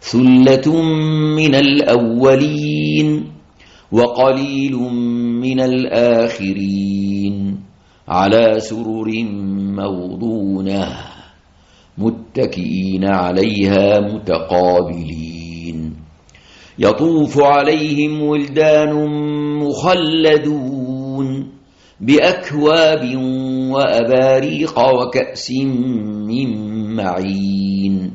ثلة من الأولين وقليل من الآخرين على سرر موضونة متكئين عليها متقابلين يطوف عليهم ولدان مخلدون بأكواب وأباريق وكأس من معين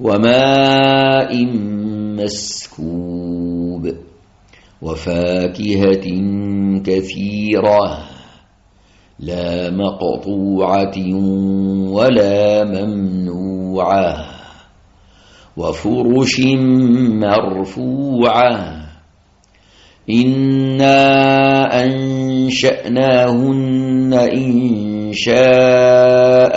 وماء مسكوب وفاكهة كثيرة لا مقطوعة ولا ممنوعة وفرش مرفوعة إنا أنشأناهن إن شاء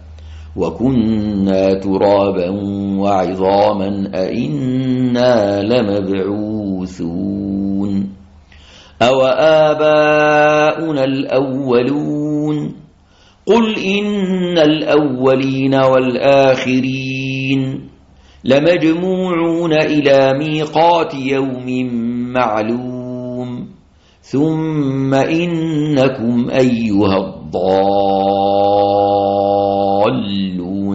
وكنا ترابا وعظاما أئنا لمبعوثون أو آباؤنا الأولون قل إن الأولين والآخرين لمجموعون إلى ميقات يوم معلوم ثم إنكم أيها الضالون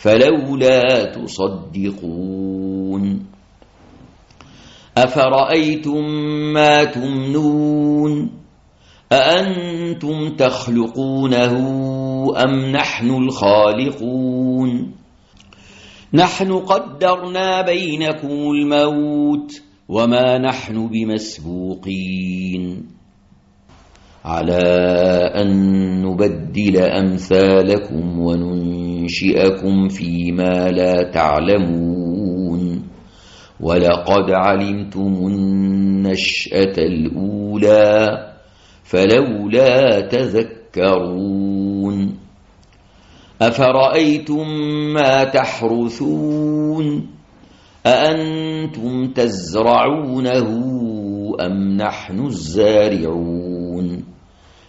فلولا تصدقون. أفرأيتم ما تمنون؟ أأنتم تخلقونه أم نحن الخالقون؟ نحن قدرنا بينكم الموت وما نحن بمسبوقين. على أن نبدل أمثالكم وننشئكم فيما لا تعلمون. ولقد علمتم النشأة الأولى فلولا تذكرون. أفرأيتم ما تحرثون؟ أأنتم تزرعونه أم نحن الزارعون؟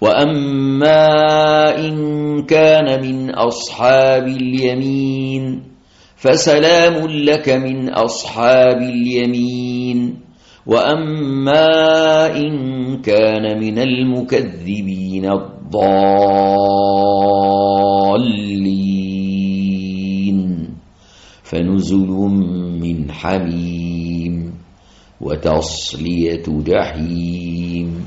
وأما إن كان من أصحاب اليمين فسلام لك من أصحاب اليمين وأما إن كان من المكذبين الضالين فنزل من حميم وتصلية جحيم